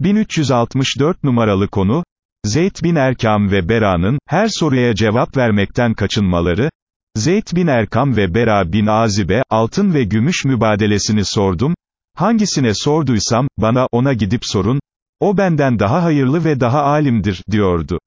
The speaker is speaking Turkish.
1364 numaralı konu, Zeyd bin Erkam ve Bera'nın, her soruya cevap vermekten kaçınmaları, Zeyd bin Erkam ve Bera bin Azib'e, altın ve gümüş mübadelesini sordum, hangisine sorduysam, bana, ona gidip sorun, o benden daha hayırlı ve daha alimdir, diyordu.